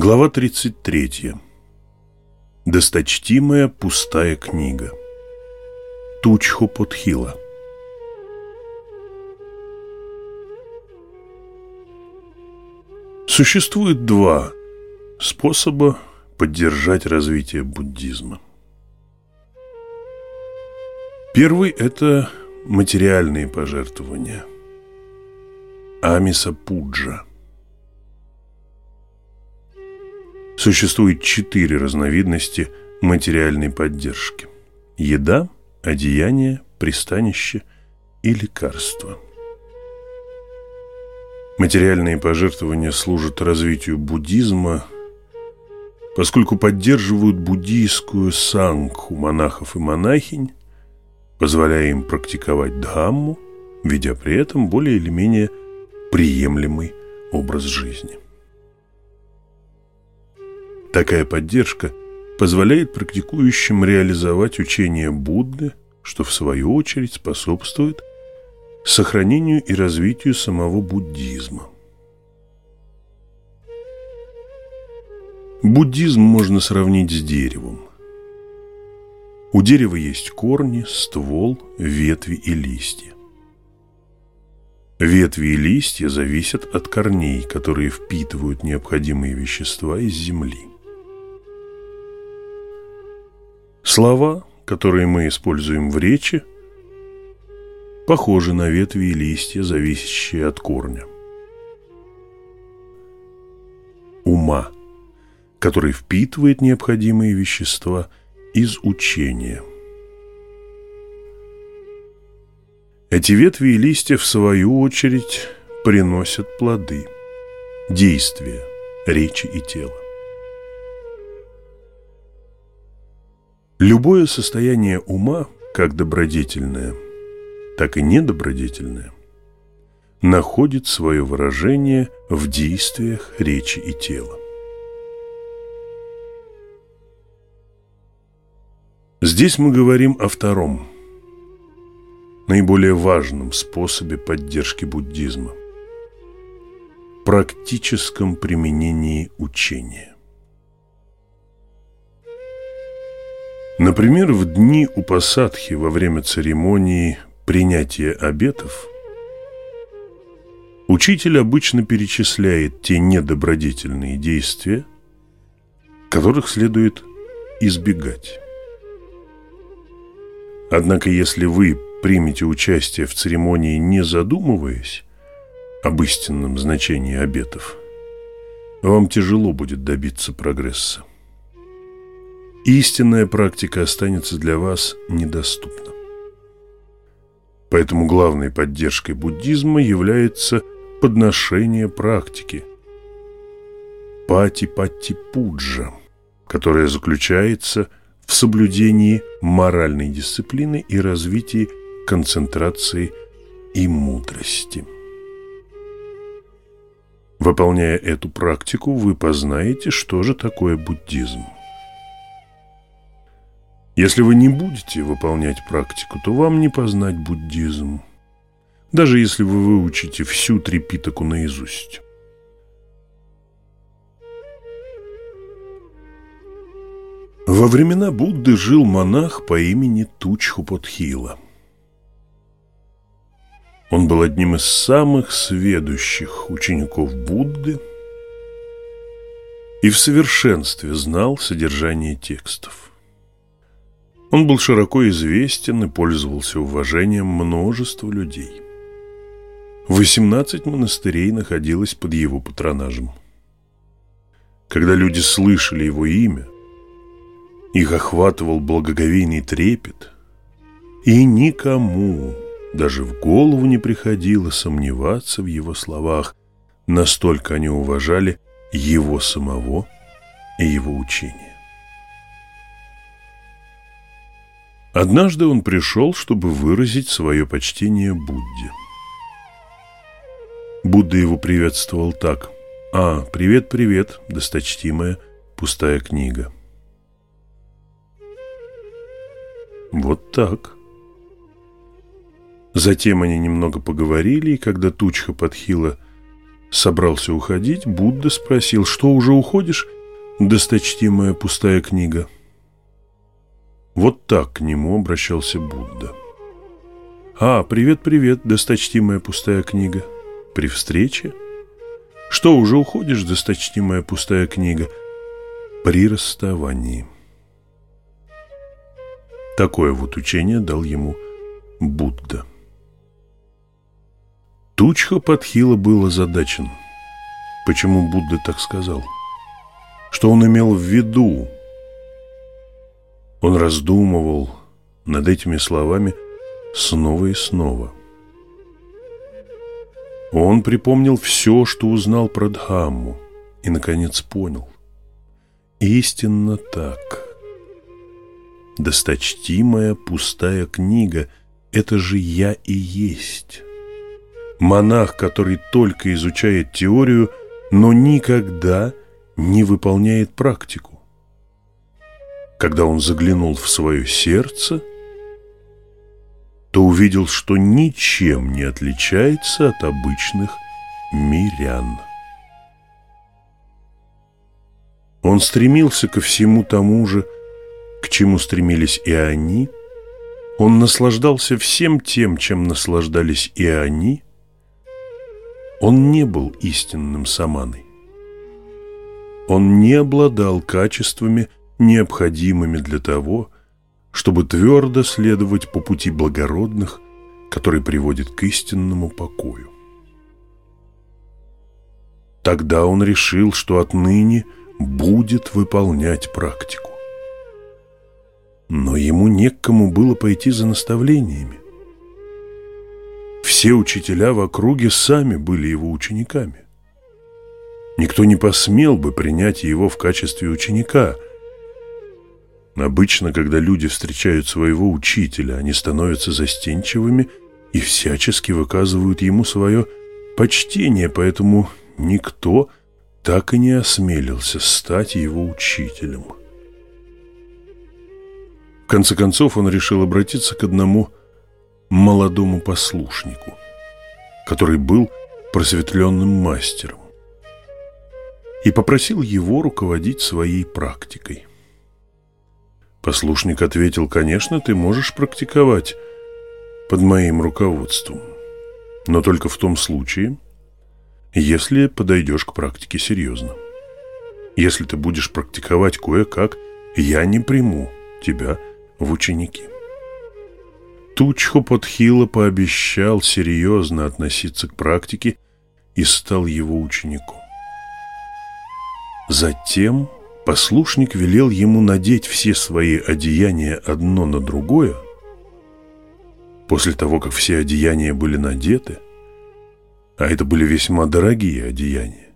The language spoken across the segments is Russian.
Глава 33. Досточтимая пустая книга. Тучхопотхила. Существует два способа поддержать развитие буддизма. Первый – это материальные пожертвования. Амиса Пуджа – Существует четыре разновидности материальной поддержки. Еда, одеяние, пристанище и лекарства. Материальные пожертвования служат развитию буддизма, поскольку поддерживают буддийскую сангху монахов и монахинь, позволяя им практиковать дхамму, ведя при этом более или менее приемлемый образ жизни. Такая поддержка позволяет практикующим реализовать учение Будды, что в свою очередь способствует сохранению и развитию самого буддизма. Буддизм можно сравнить с деревом. У дерева есть корни, ствол, ветви и листья. Ветви и листья зависят от корней, которые впитывают необходимые вещества из земли. Слова, которые мы используем в речи, похожи на ветви и листья, зависящие от корня. Ума, который впитывает необходимые вещества из учения. Эти ветви и листья, в свою очередь, приносят плоды, действия, речи и тела. Любое состояние ума, как добродетельное, так и недобродетельное, находит свое выражение в действиях речи и тела. Здесь мы говорим о втором, наиболее важном способе поддержки буддизма – практическом применении учения. Например, в дни у посадки во время церемонии принятия обетов учитель обычно перечисляет те недобродетельные действия, которых следует избегать. Однако, если вы примете участие в церемонии, не задумываясь об истинном значении обетов, вам тяжело будет добиться прогресса истинная практика останется для вас недоступна. Поэтому главной поддержкой буддизма является подношение практики пати-пати-пуджа, которая заключается в соблюдении моральной дисциплины и развитии концентрации и мудрости. Выполняя эту практику, вы познаете, что же такое буддизм. Если вы не будете выполнять практику, то вам не познать буддизм, даже если вы выучите всю Трипитаку наизусть. Во времена Будды жил монах по имени Тучхупотхила. Он был одним из самых сведущих учеников Будды и в совершенстве знал содержание текстов. Он был широко известен и пользовался уважением множества людей. 18 монастырей находилось под его патронажем. Когда люди слышали его имя, их охватывал благоговейный трепет, и никому даже в голову не приходило сомневаться в его словах, настолько они уважали его самого и его учение. Однажды он пришел, чтобы выразить свое почтение Будде. Будда его приветствовал так. «А, привет, привет, досточтимая пустая книга». Вот так. Затем они немного поговорили, и когда Тучха Подхила собрался уходить, Будда спросил, что уже уходишь, досточтимая пустая книга? Вот так к нему обращался Будда. «А, привет-привет, досточтимая пустая книга. При встрече? Что, уже уходишь, досточтимая пустая книга? При расставании». Такое вот учение дал ему Будда. Тучха Подхила был озадачен. Почему Будда так сказал? Что он имел в виду? Он раздумывал над этими словами снова и снова. Он припомнил все, что узнал про Дхамму, и, наконец, понял. Истинно так. Досточтимая пустая книга – это же я и есть. Монах, который только изучает теорию, но никогда не выполняет практику. Когда он заглянул в свое сердце, то увидел, что ничем не отличается от обычных мирян. Он стремился ко всему тому же, к чему стремились и они. Он наслаждался всем тем, чем наслаждались и они – он не был истинным саманой. Он не обладал качествами, необходимыми для того, чтобы твердо следовать по пути благородных, который приводит к истинному покою. Тогда он решил, что отныне будет выполнять практику. Но ему не к кому было пойти за наставлениями. Все учителя в округе сами были его учениками. Никто не посмел бы принять его в качестве ученика. Обычно, когда люди встречают своего учителя, они становятся застенчивыми и всячески выказывают ему свое почтение, поэтому никто так и не осмелился стать его учителем. В конце концов он решил обратиться к одному молодому послушнику, который был просветленным мастером, и попросил его руководить своей практикой. Послушник ответил, конечно, ты можешь практиковать под моим руководством, но только в том случае, если подойдешь к практике серьезно. Если ты будешь практиковать кое-как, я не приму тебя в ученики. Тучхопотхила пообещал серьезно относиться к практике и стал его учеником. Затем послушник велел ему надеть все свои одеяния одно на другое. После того, как все одеяния были надеты, а это были весьма дорогие одеяния,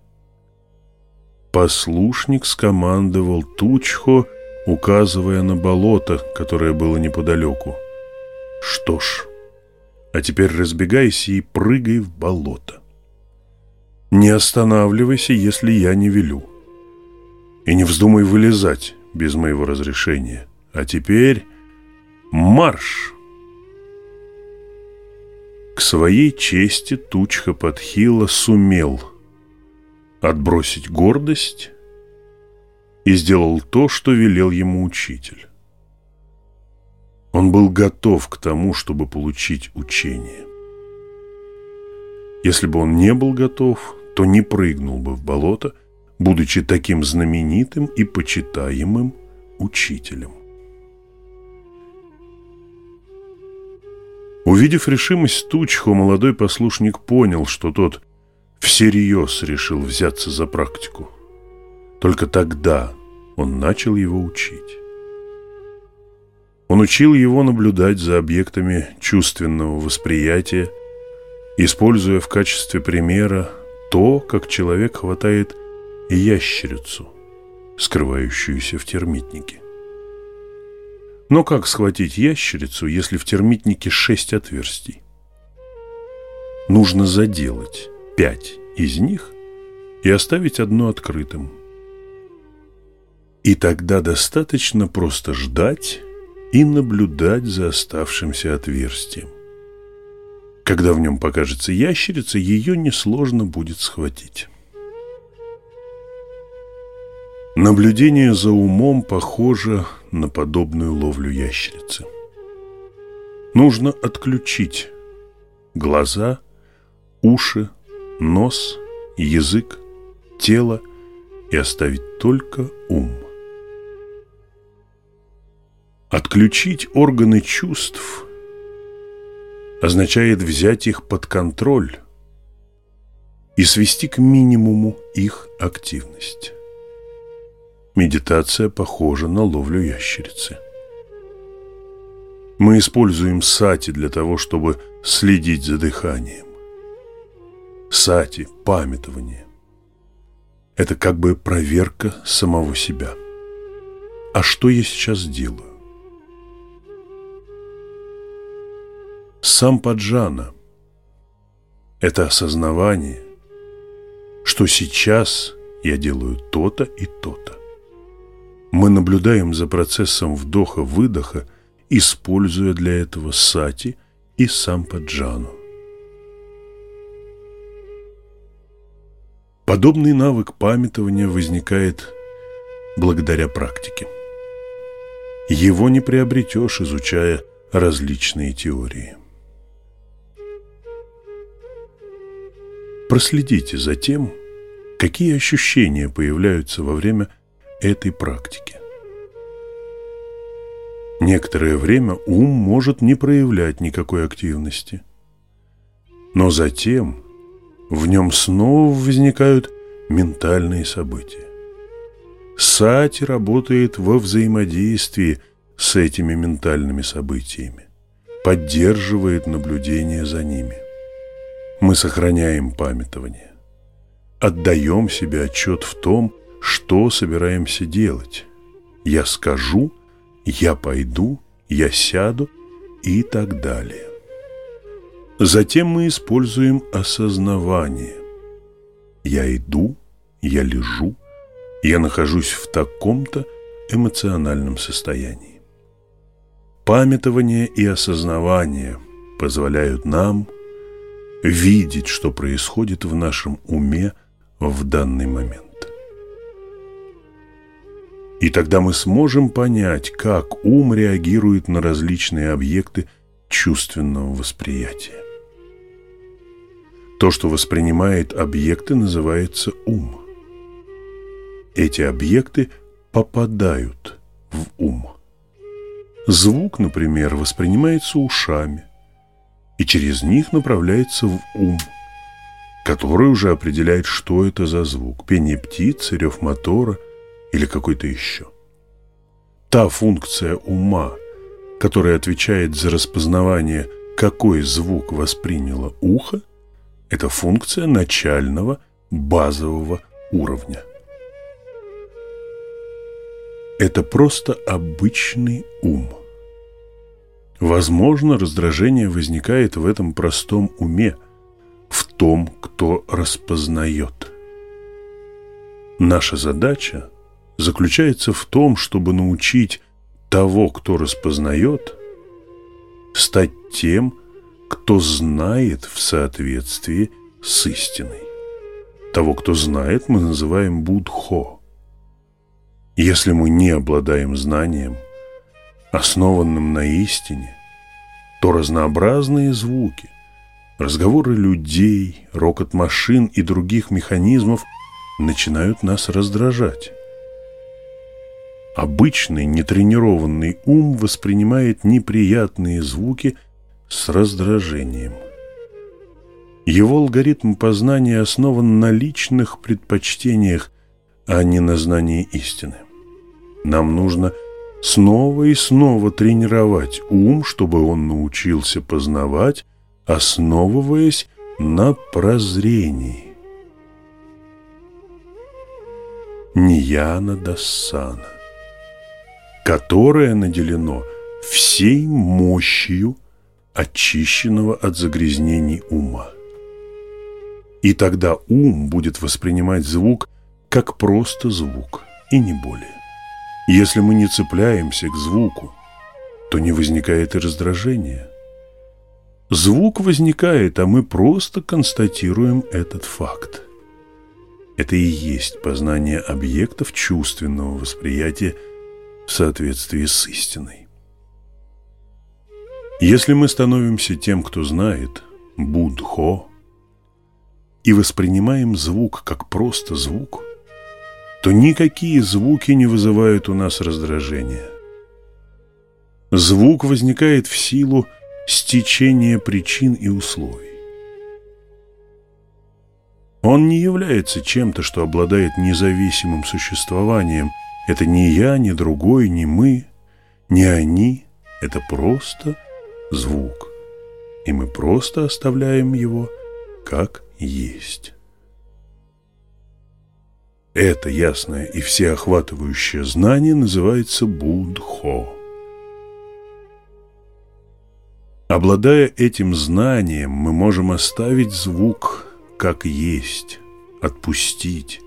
послушник скомандовал Тучхо, указывая на болото, которое было неподалеку. Что ж, а теперь разбегайся и прыгай в болото. Не останавливайся, если я не велю. И не вздумай вылезать без моего разрешения. А теперь марш! К своей чести Тучха Подхила сумел отбросить гордость и сделал то, что велел ему учитель. Он был готов к тому, чтобы получить учение. Если бы он не был готов, то не прыгнул бы в болото, будучи таким знаменитым и почитаемым учителем. Увидев решимость Тучхо, молодой послушник понял, что тот всерьез решил взяться за практику. Только тогда он начал его учить. Он учил его наблюдать за объектами чувственного восприятия, используя в качестве примера то, как человек хватает ящерицу, скрывающуюся в термитнике. Но как схватить ящерицу, если в термитнике шесть отверстий? Нужно заделать пять из них и оставить одно открытым. И тогда достаточно просто ждать, и наблюдать за оставшимся отверстием. Когда в нем покажется ящерица, ее несложно будет схватить. Наблюдение за умом похоже на подобную ловлю ящерицы. Нужно отключить глаза, уши, нос, язык, тело и оставить только ум. Отключить органы чувств означает взять их под контроль и свести к минимуму их активность. Медитация похожа на ловлю ящерицы. Мы используем сати для того, чтобы следить за дыханием. Сати – памятование. Это как бы проверка самого себя. А что я сейчас делаю? Сампаджана – это осознавание, что сейчас я делаю то-то и то-то. Мы наблюдаем за процессом вдоха-выдоха, используя для этого сати и сампаджану. Подобный навык памятования возникает благодаря практике. Его не приобретешь, изучая различные теории. Проследите за тем, какие ощущения появляются во время этой практики. Некоторое время ум может не проявлять никакой активности, но затем в нем снова возникают ментальные события. Сати работает во взаимодействии с этими ментальными событиями, поддерживает наблюдение за ними мы сохраняем памятование. Отдаем себе отчет в том, что собираемся делать. Я скажу, я пойду, я сяду и так далее. Затем мы используем осознавание. Я иду, я лежу, я нахожусь в таком-то эмоциональном состоянии. Памятование и осознавание позволяют нам – видеть, что происходит в нашем уме в данный момент. И тогда мы сможем понять, как ум реагирует на различные объекты чувственного восприятия. То, что воспринимает объекты, называется ум. Эти объекты попадают в ум. Звук, например, воспринимается ушами, и через них направляется в ум, который уже определяет, что это за звук – пение птицы, рев мотора или какой-то еще. Та функция ума, которая отвечает за распознавание, какой звук восприняло ухо, это функция начального базового уровня. Это просто обычный ум – Возможно, раздражение возникает в этом простом уме, в том, кто распознает. Наша задача заключается в том, чтобы научить того, кто распознает, стать тем, кто знает в соответствии с истиной. Того, кто знает, мы называем Будхо. Если мы не обладаем знанием – основанным на истине, то разнообразные звуки, разговоры людей, рокот машин и других механизмов начинают нас раздражать. Обычный нетренированный ум воспринимает неприятные звуки с раздражением. Его алгоритм познания основан на личных предпочтениях, а не на знании истины. Нам нужно – снова и снова тренировать ум, чтобы он научился познавать, основываясь на прозрении. Нияна Дасана, которое наделено всей мощью очищенного от загрязнений ума. И тогда ум будет воспринимать звук как просто звук, и не более. Если мы не цепляемся к звуку, то не возникает и раздражения. Звук возникает, а мы просто констатируем этот факт. Это и есть познание объектов чувственного восприятия в соответствии с истиной. Если мы становимся тем, кто знает, Будхо, и воспринимаем звук как просто звук, то никакие звуки не вызывают у нас раздражения. Звук возникает в силу стечения причин и условий. Он не является чем-то, что обладает независимым существованием. Это не я, не другой, не мы, не они. Это просто звук. И мы просто оставляем его как есть. Это ясное и всеохватывающее знание называется Будхо. Обладая этим знанием, мы можем оставить звук как есть, отпустить,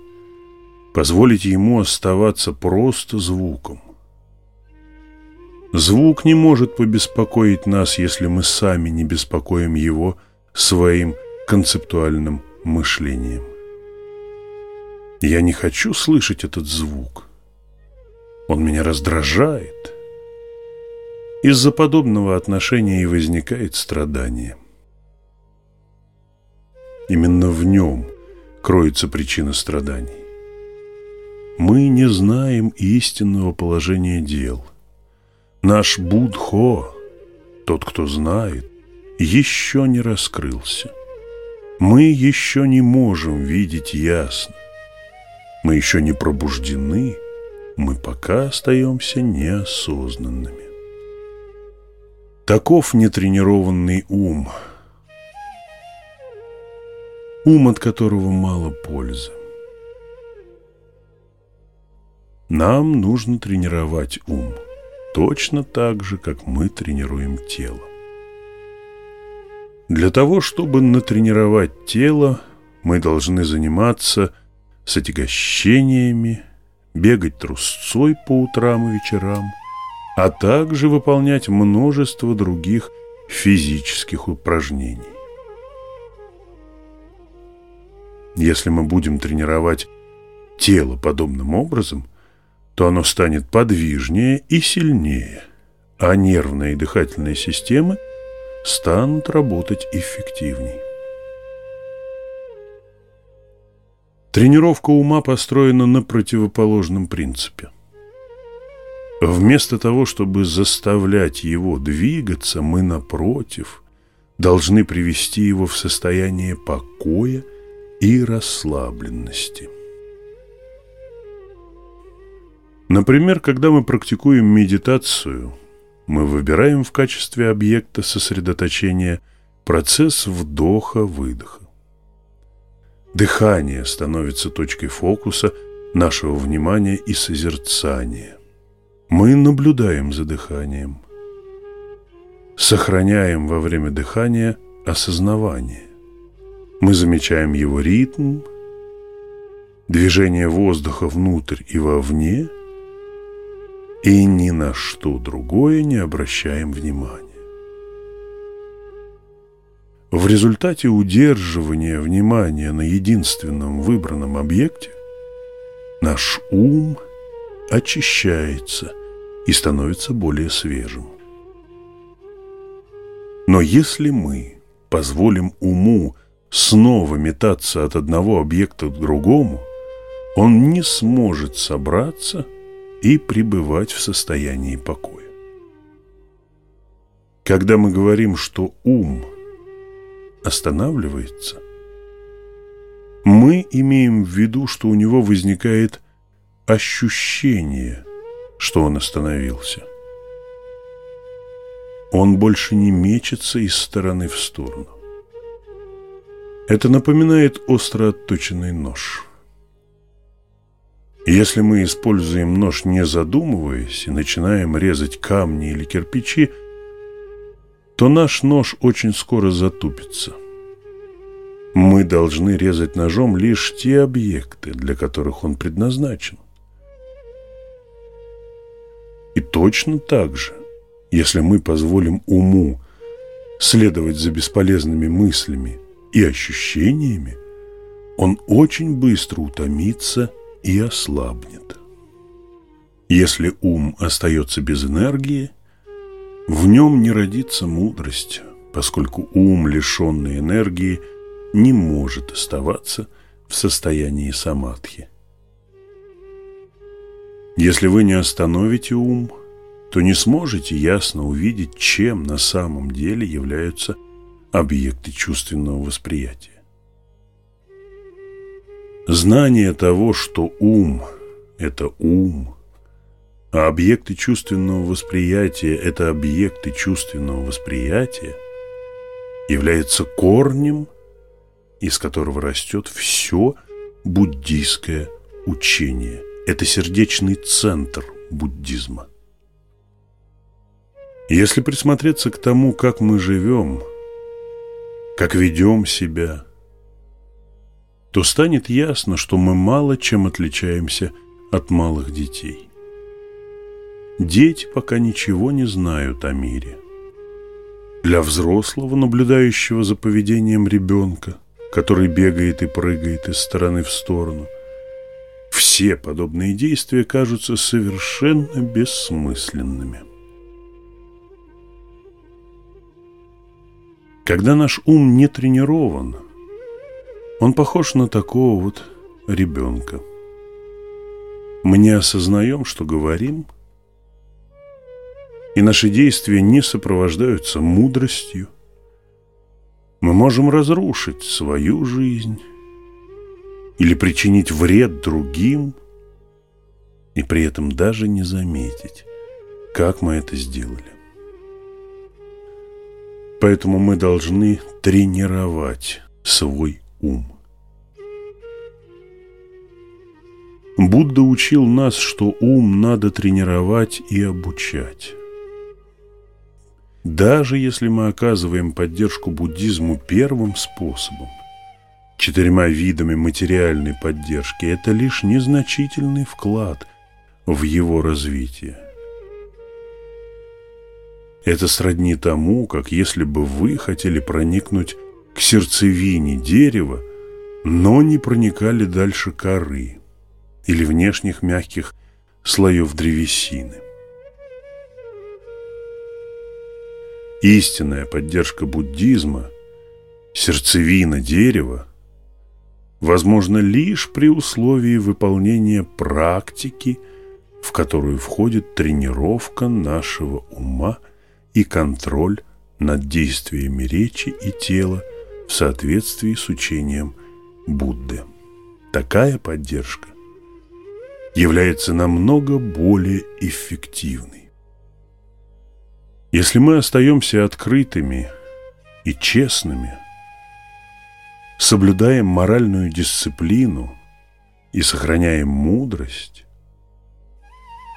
позволить ему оставаться просто звуком. Звук не может побеспокоить нас, если мы сами не беспокоим его своим концептуальным мышлением. Я не хочу слышать этот звук. Он меня раздражает. Из-за подобного отношения и возникает страдание. Именно в нем кроется причина страданий. Мы не знаем истинного положения дел. Наш Будхо, тот, кто знает, еще не раскрылся. Мы еще не можем видеть ясно. Мы еще не пробуждены, мы пока остаемся неосознанными. Таков нетренированный ум. Ум, от которого мало пользы. Нам нужно тренировать ум, точно так же, как мы тренируем тело. Для того, чтобы натренировать тело, мы должны заниматься с отягощениями, бегать трусцой по утрам и вечерам – а также выполнять множество других физических упражнений. Если мы будем тренировать тело подобным образом, то оно станет подвижнее и сильнее, а нервная и дыхательная системы станут работать эффективней. Тренировка ума построена на противоположном принципе. Вместо того, чтобы заставлять его двигаться, мы, напротив, должны привести его в состояние покоя и расслабленности. Например, когда мы практикуем медитацию, мы выбираем в качестве объекта сосредоточения процесс вдоха-выдоха. Дыхание становится точкой фокуса нашего внимания и созерцания – мы наблюдаем за дыханием, сохраняем во время дыхания осознавание. Мы замечаем его ритм, движение воздуха внутрь и вовне, и ни на что другое не обращаем внимания. В результате удерживания внимания на единственном выбранном объекте наш ум – очищается и становится более свежим. Но если мы позволим уму снова метаться от одного объекта к другому, он не сможет собраться и пребывать в состоянии покоя. Когда мы говорим, что ум останавливается, мы имеем в виду, что у него возникает ощущение, что он остановился. Он больше не мечется из стороны в сторону. Это напоминает остро отточенный нож. Если мы используем нож не задумываясь и начинаем резать камни или кирпичи, то наш нож очень скоро затупится. Мы должны резать ножом лишь те объекты, для которых он предназначен. И точно так же, если мы позволим уму следовать за бесполезными мыслями и ощущениями, он очень быстро утомится и ослабнет. Если ум остается без энергии, в нем не родится мудрость, поскольку ум, лишенный энергии, не может оставаться в состоянии самадхи. Если вы не остановите ум, то не сможете ясно увидеть, чем на самом деле являются объекты чувственного восприятия. Знание того, что ум – это ум, а объекты чувственного восприятия – это объекты чувственного восприятия, является корнем, из которого растет все буддийское учение. Это сердечный центр буддизма. Если присмотреться к тому, как мы живем, как ведем себя – то станет ясно, что мы мало чем отличаемся от малых детей. Дети пока ничего не знают о мире. Для взрослого, наблюдающего за поведением ребенка, который бегает и прыгает из стороны в сторону, все подобные действия кажутся совершенно бессмысленными. Когда наш ум не тренирован – он похож на такого вот ребенка. Мы не осознаем, что говорим, и наши действия не сопровождаются мудростью. Мы можем разрушить свою жизнь или причинить вред другим, и при этом даже не заметить, как мы это сделали. Поэтому мы должны тренировать свой ум. Будда учил нас, что ум надо тренировать и обучать. Даже если мы оказываем поддержку буддизму первым способом, четырьмя видами материальной поддержки, это лишь незначительный вклад в его развитие. Это сродни тому, как если бы вы хотели проникнуть к сердцевине дерева, но не проникали дальше коры или внешних мягких слоев древесины. Истинная поддержка буддизма, сердцевина дерева, возможно лишь при условии выполнения практики, в которую входит тренировка нашего ума и контроль над действиями речи и тела – в соответствии с учением Будды. Такая поддержка является намного более эффективной. Если мы остаемся открытыми и честными, соблюдаем моральную дисциплину и сохраняем мудрость,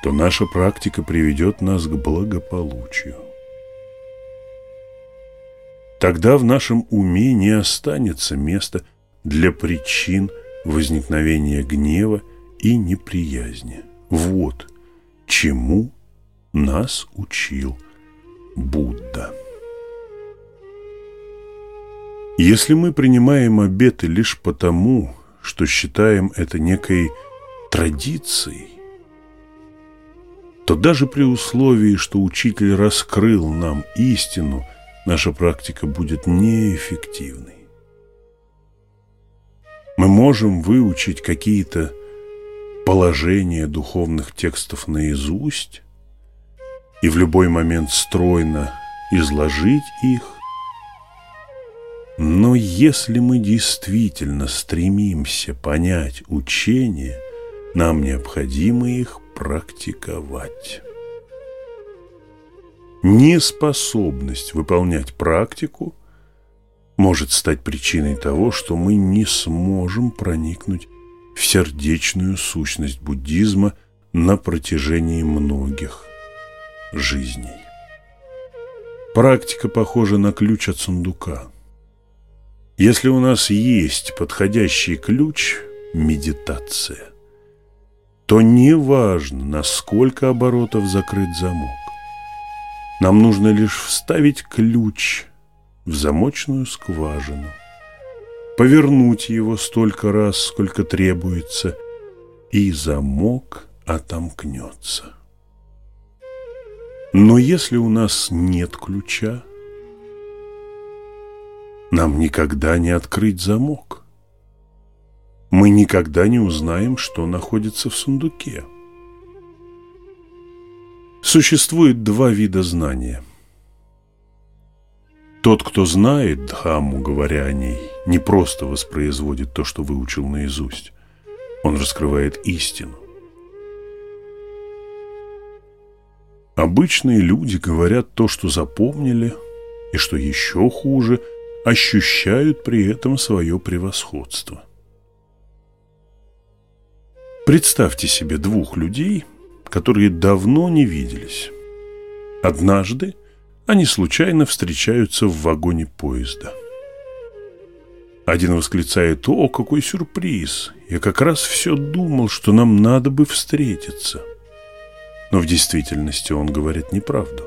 то наша практика приведет нас к благополучию. Тогда в нашем уме не останется места для причин возникновения гнева и неприязни. Вот чему нас учил Будда. Если мы принимаем обеты лишь потому, что считаем это некой традицией, то даже при условии, что учитель раскрыл нам истину – наша практика будет неэффективной. Мы можем выучить какие-то положения духовных текстов наизусть и в любой момент стройно изложить их, но если мы действительно стремимся понять учение, нам необходимо их практиковать. Неспособность выполнять практику может стать причиной того, что мы не сможем проникнуть в сердечную сущность буддизма на протяжении многих жизней. Практика похожа на ключ от сундука. Если у нас есть подходящий ключ – медитация, то неважно, на сколько оборотов закрыт замок. Нам нужно лишь вставить ключ в замочную скважину, повернуть его столько раз, сколько требуется, и замок отомкнется. Но если у нас нет ключа, нам никогда не открыть замок. Мы никогда не узнаем, что находится в сундуке. Существует два вида знания. Тот, кто знает Дхамму, говоря о ней, не просто воспроизводит то, что выучил наизусть. Он раскрывает истину. Обычные люди говорят то, что запомнили, и, что еще хуже, ощущают при этом свое превосходство. Представьте себе двух людей, которые давно не виделись. Однажды они случайно встречаются в вагоне поезда. Один восклицает «О, какой сюрприз! Я как раз все думал, что нам надо бы встретиться». Но в действительности он говорит неправду.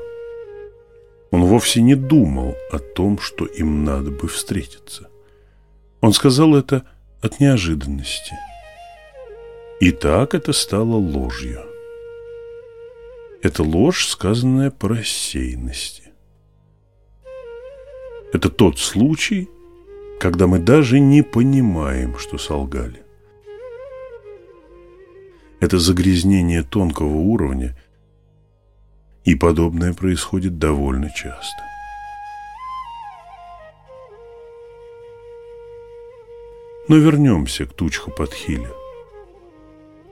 Он вовсе не думал о том, что им надо бы встретиться. Он сказал это от неожиданности. И так это стало ложью. Это ложь, сказанная по рассеянности. Это тот случай, когда мы даже не понимаем, что солгали. Это загрязнение тонкого уровня, и подобное происходит довольно часто. Но вернемся к Тучху Подхиле.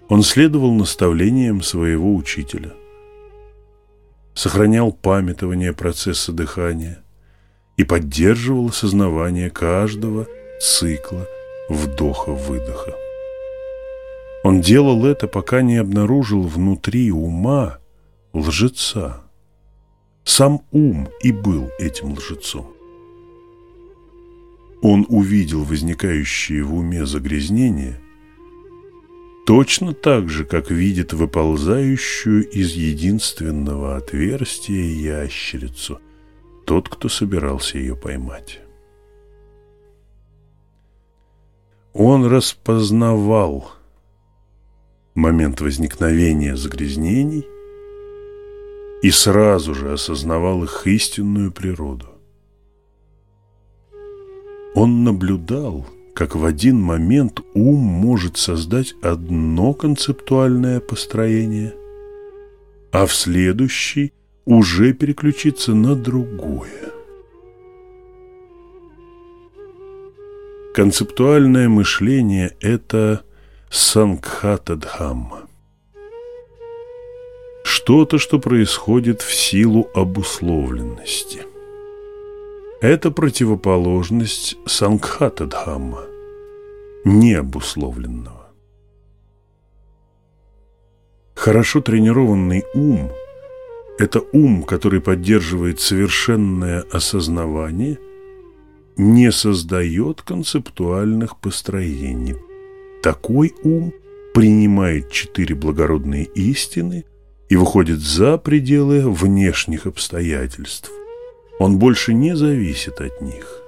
Он следовал наставлениям своего учителя, сохранял памятование процесса дыхания и поддерживал осознавание каждого цикла вдоха-выдоха. Он делал это, пока не обнаружил внутри ума лжеца. Сам ум и был этим лжецом. Он увидел возникающие в уме загрязнения точно так же, как видит выползающую из единственного отверстия ящерицу тот, кто собирался ее поймать. Он распознавал момент возникновения загрязнений и сразу же осознавал их истинную природу. Он наблюдал, как в один момент ум может создать одно концептуальное построение, а в следующий уже переключиться на другое. Концептуальное мышление – это Сангхата-дхамма. Что-то, что происходит в силу обусловленности. Это противоположность Сангхата-дхамма, необусловленного. Хорошо тренированный ум – это ум, который поддерживает совершенное осознавание, не создает концептуальных построений – такой ум принимает четыре благородные истины и выходит за пределы внешних обстоятельств. Он больше не зависит от них.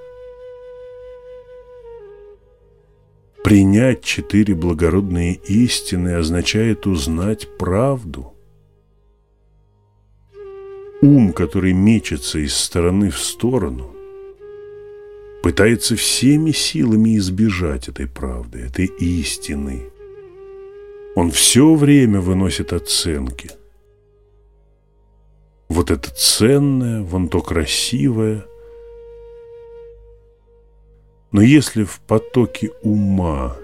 Принять четыре благородные истины означает узнать правду. Ум, который мечется из стороны в сторону – пытается всеми силами избежать этой правды, этой истины. Он все время выносит оценки. Вот это ценное, вон то красивое. Но если в потоке ума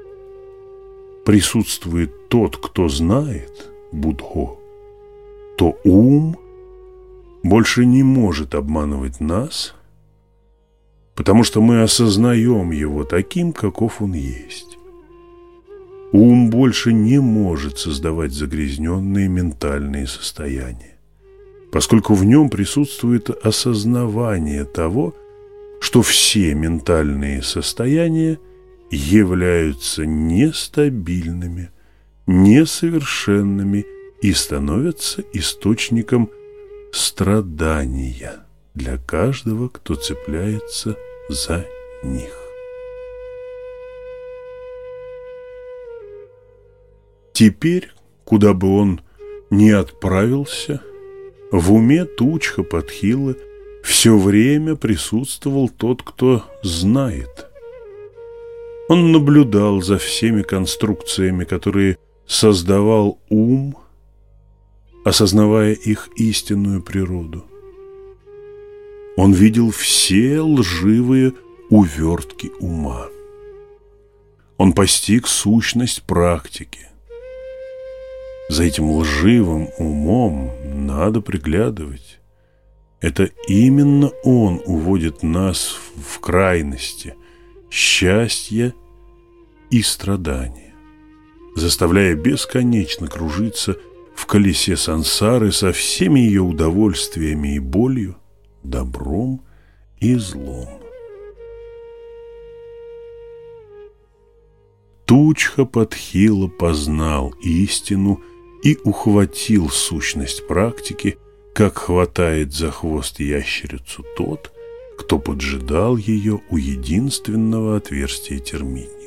присутствует тот, кто знает Будхо, то ум больше не может обманывать нас – потому что мы осознаем его таким, каков он есть. Ум больше не может создавать загрязненные ментальные состояния, поскольку в нем присутствует осознавание того, что все ментальные состояния являются нестабильными, несовершенными и становятся источником страдания для каждого, кто цепляется за них. Теперь, куда бы он ни отправился, в уме Тучха Подхилы все время присутствовал тот, кто знает. Он наблюдал за всеми конструкциями, которые создавал ум, осознавая их истинную природу. Он видел все лживые увертки ума. Он постиг сущность практики. За этим лживым умом надо приглядывать. Это именно он уводит нас в крайности счастья и страдания, заставляя бесконечно кружиться в колесе сансары со всеми ее удовольствиями и болью, добром и злом. Тучха подхила познал истину и ухватил сущность практики, как хватает за хвост ящерицу тот, кто поджидал ее у единственного отверстия термитника.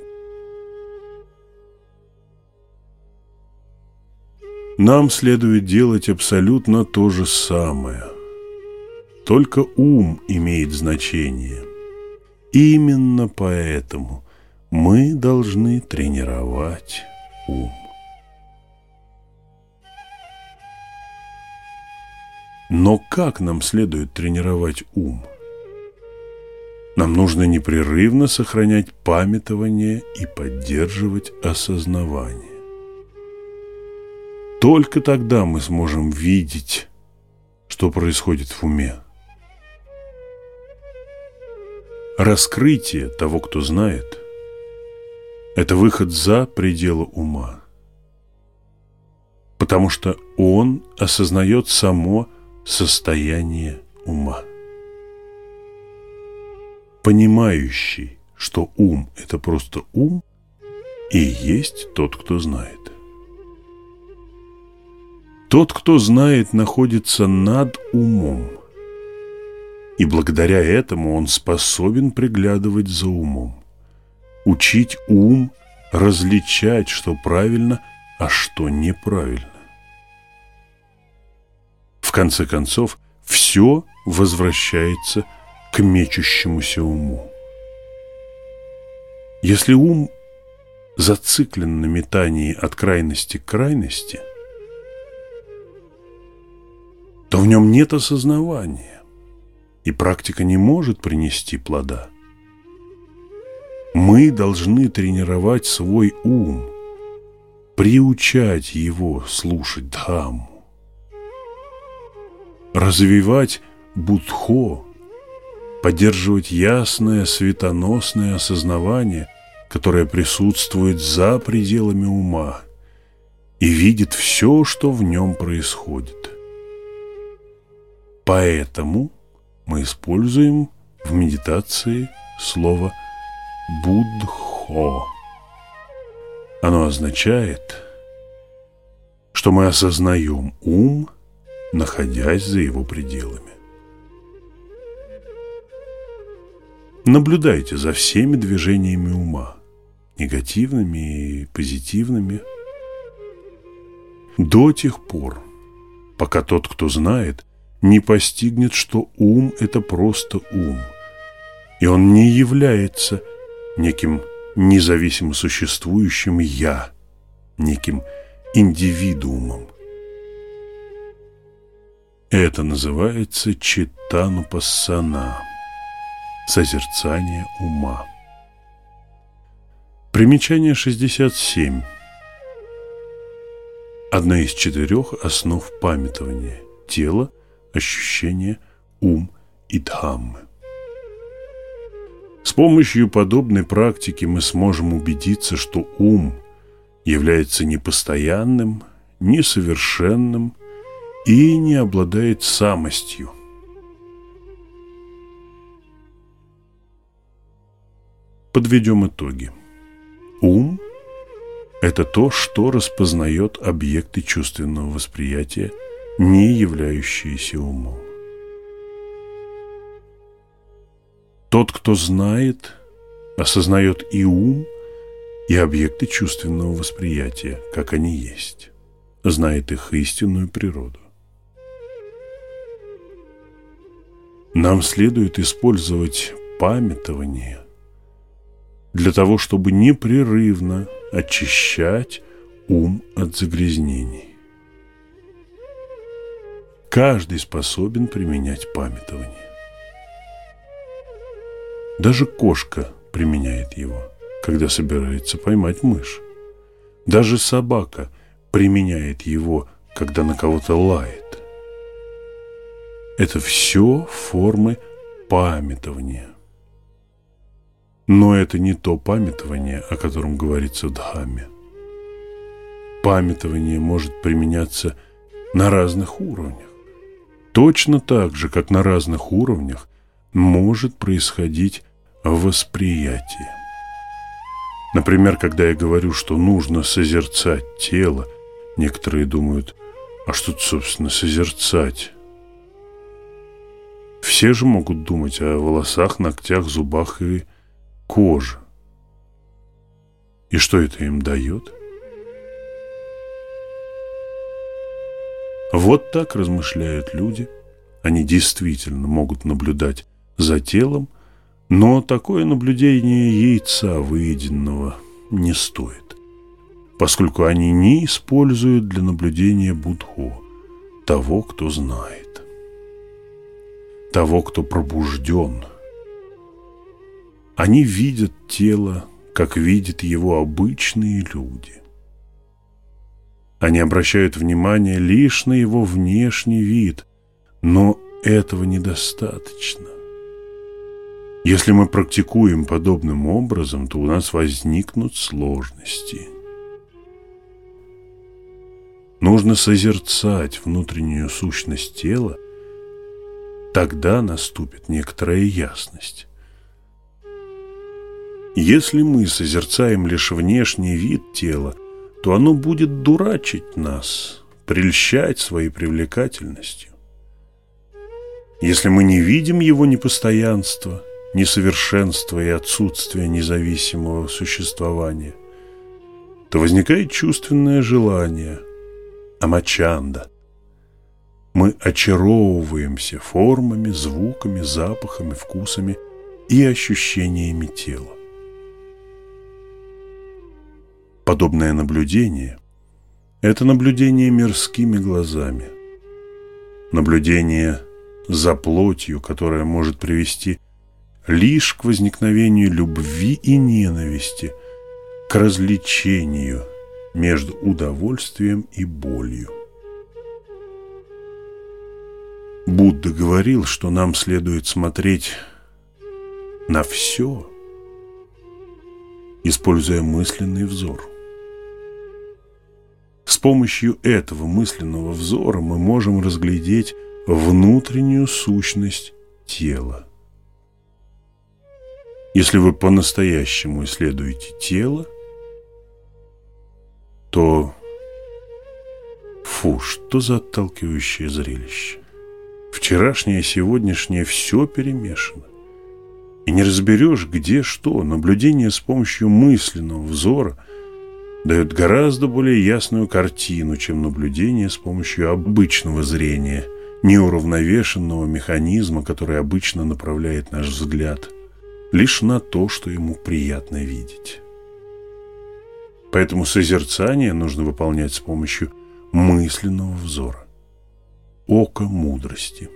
Нам следует делать абсолютно то же самое. Только ум имеет значение. Именно поэтому мы должны тренировать ум. Но как нам следует тренировать ум? Нам нужно непрерывно сохранять памятование и поддерживать осознавание. Только тогда мы сможем видеть, что происходит в уме. Раскрытие того, кто знает, это выход за пределы ума, потому что он осознает само состояние ума. Понимающий, что ум – это просто ум, и есть тот, кто знает. Тот, кто знает, находится над умом, и благодаря этому он способен приглядывать за умом, учить ум различать, что правильно, а что неправильно. В конце концов, все возвращается к мечущемуся уму. Если ум зациклен на метании от крайности к крайности, то в нем нет осознавания, и практика не может принести плода. Мы должны тренировать свой ум, приучать его слушать Дхамму развивать будхо, поддерживать ясное светоносное осознавание, которое присутствует за пределами ума и видит все, что в нем происходит. Поэтому мы используем в медитации слово «будхо». Оно означает, что мы осознаем ум – находясь за его пределами. Наблюдайте за всеми движениями ума, негативными и позитивными, до тех пор, пока тот, кто знает, не постигнет, что ум – это просто ум, и он не является неким независимо существующим «я», неким индивидуумом. Это называется читанупассана – созерцание ума. Примечание 67. Одна из четырех основ памятования – тело, ощущение, ум и дхаммы. С помощью подобной практики мы сможем убедиться, что ум является непостоянным, несовершенным и не обладает самостью. Подведем итоги. Ум – это то, что распознает объекты чувственного восприятия, не являющиеся умом. Тот, кто знает, осознает и ум, и объекты чувственного восприятия, как они есть, знает их истинную природу. Нам следует использовать памятование для того, чтобы непрерывно очищать ум от загрязнений. Каждый способен применять памятование. Даже кошка применяет его, когда собирается поймать мышь. Даже собака применяет его, когда на кого-то лает. Это все формы памятования. Но это не то памятование, о котором говорится в Дхамме. Памятование может применяться на разных уровнях. Точно так же, как на разных уровнях может происходить восприятие. Например, когда я говорю, что нужно созерцать тело, некоторые думают, а что собственно, созерцать? Все же могут думать о волосах, ногтях, зубах и коже. И что это им дает? Вот так размышляют люди. Они действительно могут наблюдать за телом, но такое наблюдение яйца выеденного не стоит, поскольку они не используют для наблюдения Будхо того, кто знает, того, кто пробужден. Они видят тело, как видят его обычные люди. Они обращают внимание лишь на его внешний вид, но этого недостаточно. Если мы практикуем подобным образом, то у нас возникнут сложности. Нужно созерцать внутреннюю сущность тела, тогда наступит некоторая ясность. Если мы созерцаем лишь внешний вид тела, то оно будет дурачить нас, прельщать своей привлекательностью. Если мы не видим его непостоянства, несовершенства и отсутствия независимого существования, то возникает чувственное желание, амачанда. Мы очаровываемся формами, звуками, запахами, вкусами и ощущениями тела. Подобное наблюдение – это наблюдение мирскими глазами. Наблюдение за плотью, которое может привести лишь к возникновению любви и ненависти, к развлечению между удовольствием и болью. Будда говорил, что нам следует смотреть на все, используя мысленный взор. С помощью этого мысленного взора мы можем разглядеть внутреннюю сущность тела. Если вы по-настоящему исследуете тело, то фу, что за отталкивающее зрелище. Вчерашнее и сегодняшнее все перемешано. И не разберешь, где что. Наблюдение с помощью мысленного взора – дает гораздо более ясную картину, чем наблюдение с помощью обычного зрения, неуравновешенного механизма, который обычно направляет наш взгляд лишь на то, что ему приятно видеть. Поэтому созерцание нужно выполнять с помощью мысленного взора, ока мудрости.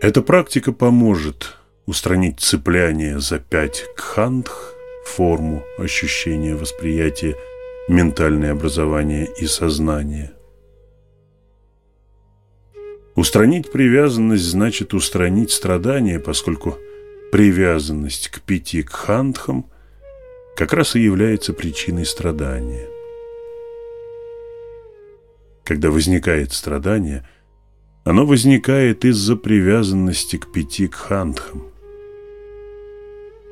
Эта практика поможет устранить цепляние за пять кхандх – форму, ощущение, восприятие, ментальное образование и сознание. Устранить привязанность значит устранить страдания, поскольку привязанность к пяти кхандхам как раз и является причиной страдания. Когда возникает страдание, оно возникает из-за привязанности к пяти кхандхам –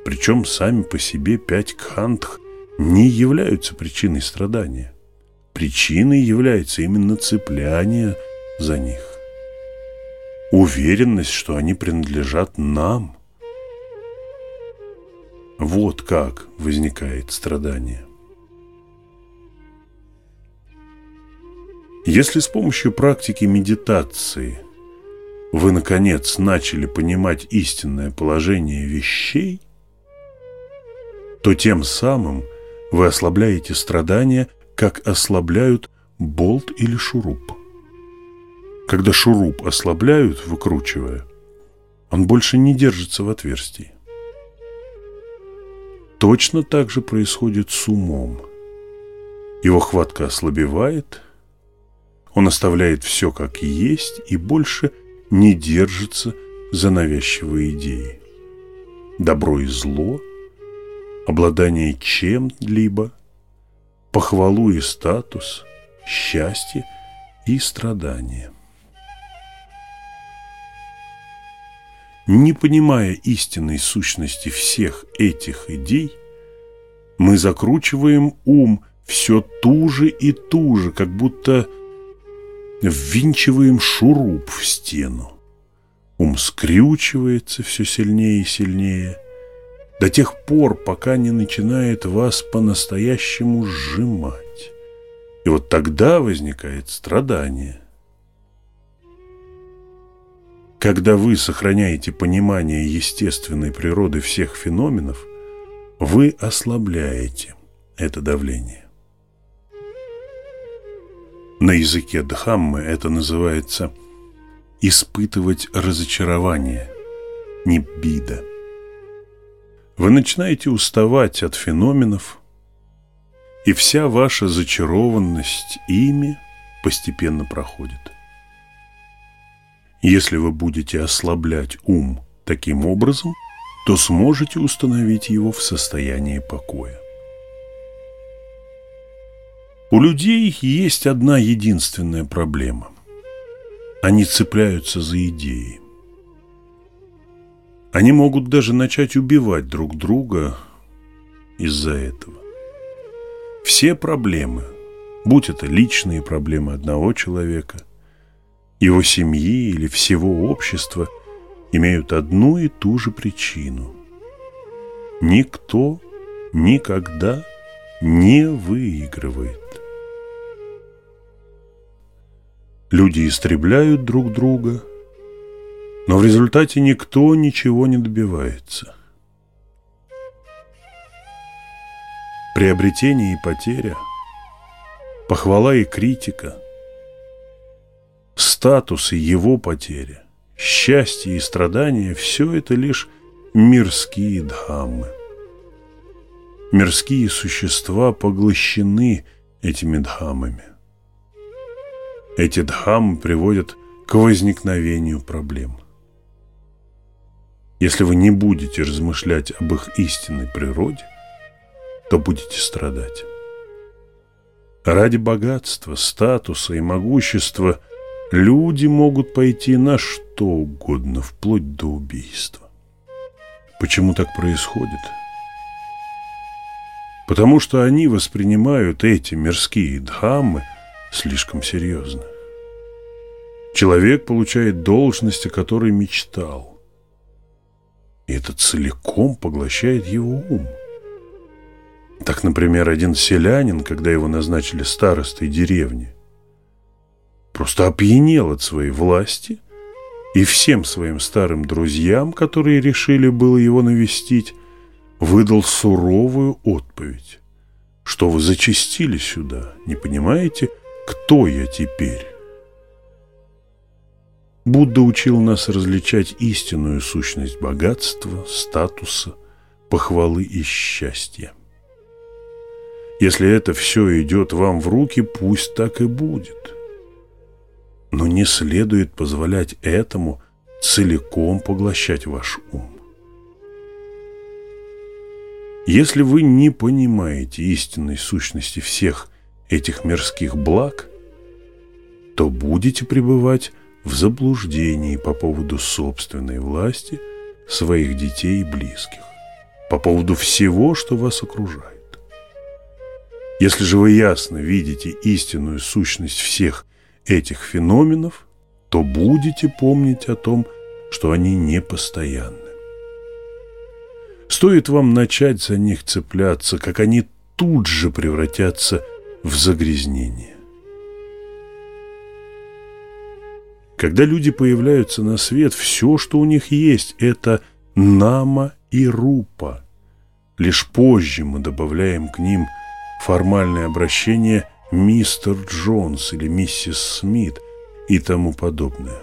причем сами по себе пять кхантх не являются причиной страдания. Причиной является именно цепляние за них. уверенность, что они принадлежат нам. Вот как возникает страдание. Если с помощью практики медитации вы, наконец, начали понимать истинное положение вещей, то тем самым вы ослабляете страдания, как ослабляют болт или шуруп. Когда шуруп ослабляют, выкручивая, он больше не держится в отверстии. Точно так же происходит с умом. Его хватка ослабевает, он оставляет все как есть и больше не держится за навязчивые идеи. Добро и зло, обладание чем-либо, похвалу и статус, счастье и страдания. Не понимая истинной сущности всех этих идей, мы закручиваем ум все туже и туже, как будто ввинчиваем шуруп в стену. Ум скрючивается все сильнее и сильнее, до тех пор, пока не начинает вас по-настоящему сжимать. И вот тогда возникает страдание. Когда вы сохраняете понимание естественной природы всех феноменов, вы ослабляете это давление. На языке Дхаммы это называется «испытывать разочарование», не бида. Вы начинаете уставать от феноменов, и вся ваша зачарованность ими постепенно проходит. Если вы будете ослаблять ум таким образом, то сможете установить его в состоянии покоя. У людей есть одна единственная проблема. Они цепляются за идеи. Они могут даже начать убивать друг друга из-за этого. Все проблемы, будь это личные проблемы одного человека, его семьи или всего общества, имеют одну и ту же причину. Никто никогда не выигрывает. Люди истребляют друг друга, но в результате никто ничего не добивается. Приобретение и потеря, похвала и критика, статус и его потеря, счастье и страдания – все это лишь мирские дхаммы. Мирские существа поглощены этими дхаммами. Эти дхаммы приводят к возникновению проблем. Если вы не будете размышлять об их истинной природе, то будете страдать. Ради богатства, статуса и могущества люди могут пойти на что угодно, вплоть до убийства. Почему так происходит? Потому что они воспринимают эти мирские дхаммы – слишком серьезно. Человек получает должность, о которой мечтал. И это целиком поглощает его ум. Так, например, один селянин, когда его назначили старостой деревни, просто опьянел от своей власти и всем своим старым друзьям, которые решили было его навестить, выдал суровую отповедь. Что вы зачастили сюда, не понимаете, кто я теперь? Будда учил нас различать истинную сущность богатства, статуса, похвалы и счастья. Если это все идет вам в руки, пусть так и будет. Но не следует позволять этому целиком поглощать ваш ум. Если вы не понимаете истинной сущности всех этих мирских благ, то будете пребывать в заблуждении по поводу собственной власти, своих детей и близких, по поводу всего, что вас окружает. Если же вы ясно видите истинную сущность всех этих феноменов, то будете помнить о том, что они непостоянны. Стоит вам начать за них цепляться, как они тут же превратятся в загрязнение. Когда люди появляются на свет, все, что у них есть, это нама и рупа. Лишь позже мы добавляем к ним формальное обращение «мистер Джонс» или «миссис Смит» и тому подобное.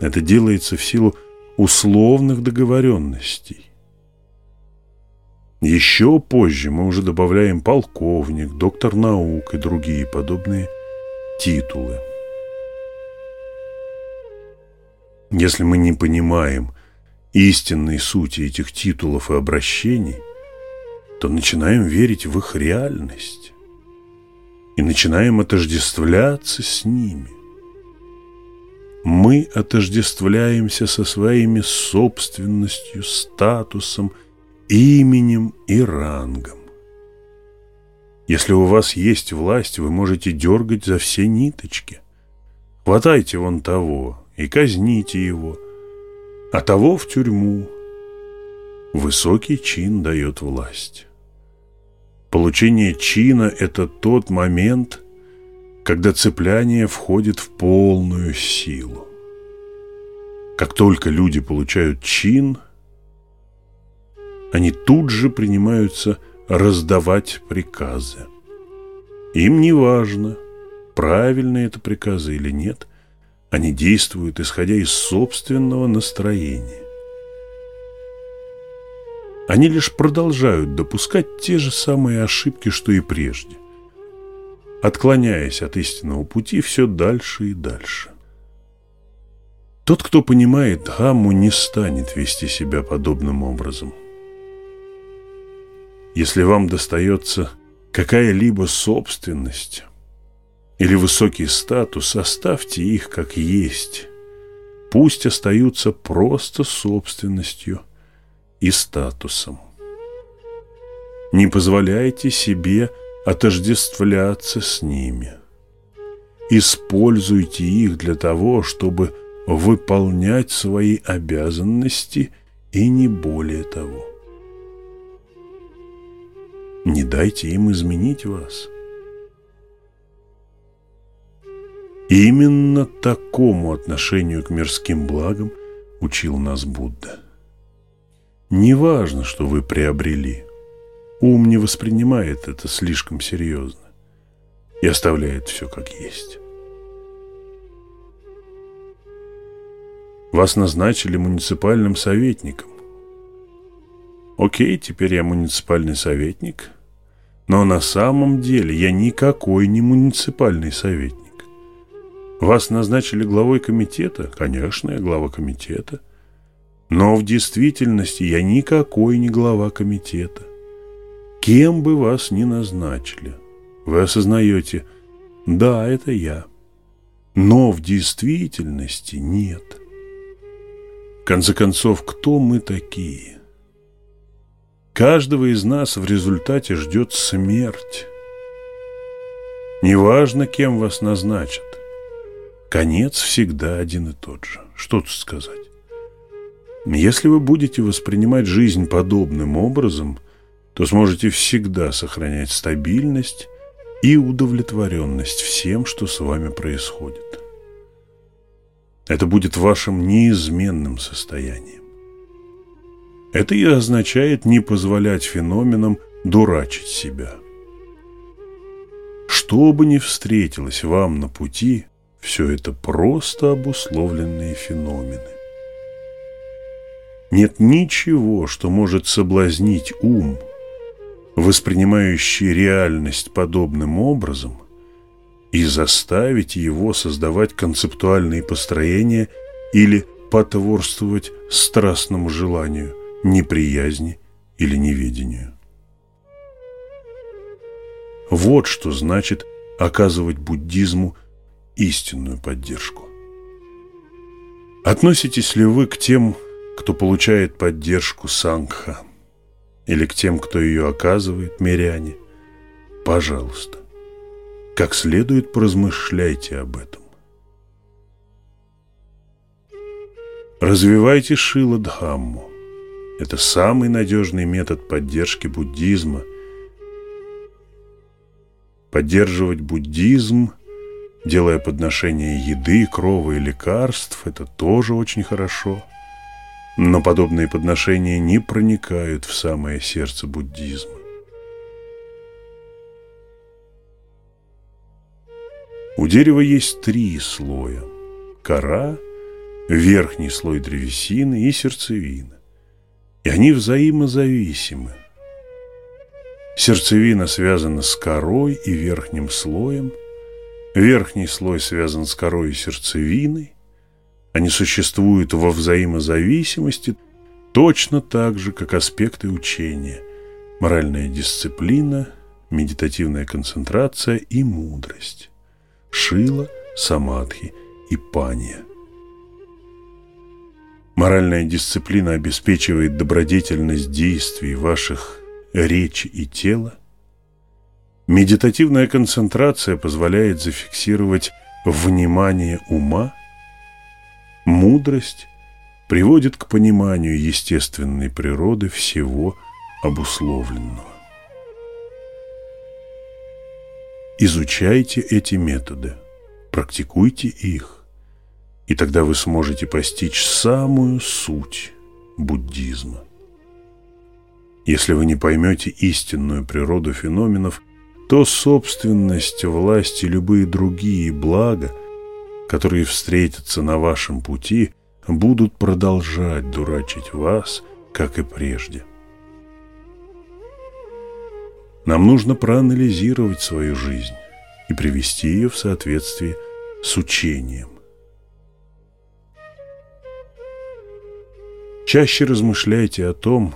Это делается в силу условных договоренностей. Еще позже мы уже добавляем полковник, доктор наук и другие подобные титулы. Если мы не понимаем истинной сути этих титулов и обращений, то начинаем верить в их реальность и начинаем отождествляться с ними. Мы отождествляемся со своими собственностью, статусом, именем и рангом. Если у вас есть власть, вы можете дергать за все ниточки. Хватайте вон того и казните его, а того в тюрьму. Высокий чин дает власть. Получение чина – это тот момент, когда цепляние входит в полную силу. Как только люди получают чин, они тут же принимаются раздавать приказы. Им не важно, правильны это приказы или нет, они действуют, исходя из собственного настроения. Они лишь продолжают допускать те же самые ошибки, что и прежде, отклоняясь от истинного пути все дальше и дальше. Тот, кто понимает гамму, не станет вести себя подобным образом – если вам достается какая-либо собственность или высокий статус, оставьте их как есть. Пусть остаются просто собственностью и статусом. Не позволяйте себе отождествляться с ними. Используйте их для того, чтобы выполнять свои обязанности и не более того. Не дайте им изменить вас. Именно такому отношению к мирским благам учил нас Будда. Не важно, что вы приобрели. Ум не воспринимает это слишком серьезно и оставляет все как есть. Вас назначили муниципальным советником. Окей, теперь я муниципальный советник – но на самом деле я никакой не муниципальный советник. Вас назначили главой комитета? Конечно, я глава комитета. Но в действительности я никакой не глава комитета. Кем бы вас ни назначили, вы осознаете, да, это я. Но в действительности нет. В конце концов, кто мы такие? Каждого из нас в результате ждет смерть. Неважно, кем вас назначат. Конец всегда один и тот же. Что тут сказать? Если вы будете воспринимать жизнь подобным образом, то сможете всегда сохранять стабильность и удовлетворенность всем, что с вами происходит. Это будет вашим неизменным состоянием. Это и означает не позволять феноменам дурачить себя. Что бы ни встретилось вам на пути, все это просто обусловленные феномены. Нет ничего, что может соблазнить ум, воспринимающий реальность подобным образом, и заставить его создавать концептуальные построения или потворствовать страстному желанию – неприязни или неведению. Вот что значит оказывать буддизму истинную поддержку. Относитесь ли вы к тем, кто получает поддержку сангха, или к тем, кто ее оказывает, миряне? Пожалуйста. как следует поразмышляйте об этом. Развивайте Шила Дхамму. Это самый надежный метод поддержки буддизма. Поддерживать буддизм, делая подношение еды, крова и лекарств, это тоже очень хорошо. Но подобные подношения не проникают в самое сердце буддизма. У дерева есть три слоя – кора, верхний слой древесины и сердцевина. И они взаимозависимы. Сердцевина связана с корой и верхним слоем, верхний слой связан с корой и сердцевиной, они существуют во взаимозависимости точно так же, как аспекты учения – моральная дисциплина, медитативная концентрация и мудрость шила, самадхи и пания. Моральная дисциплина обеспечивает добродетельность действий ваших речи и тела. Медитативная концентрация позволяет зафиксировать внимание ума. Мудрость приводит к пониманию естественной природы всего обусловленного. Изучайте эти методы, практикуйте их, и тогда вы сможете постичь самую суть буддизма. Если вы не поймете истинную природу феноменов, то собственность, власть и любые другие блага, которые встретятся на вашем пути, будут продолжать дурачить вас, как и прежде. Нам нужно проанализировать свою жизнь и привести ее в соответствие с учением. Чаще размышляйте о том,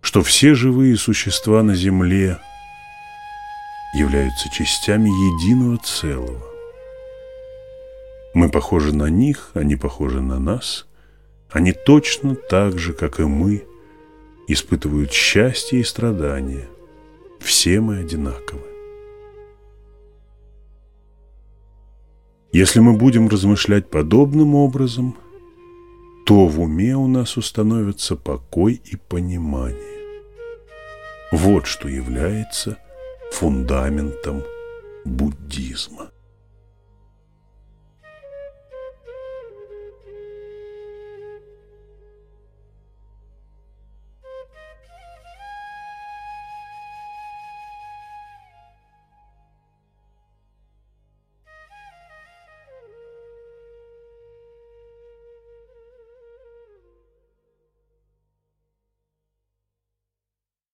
что все живые существа на Земле являются частями единого целого. Мы похожи на них, они похожи на нас. Они точно так же, как и мы, испытывают счастье и страдания. Все мы одинаковы. Если мы будем размышлять подобным образом, то в уме у нас установится покой и понимание. Вот что является фундаментом буддизма.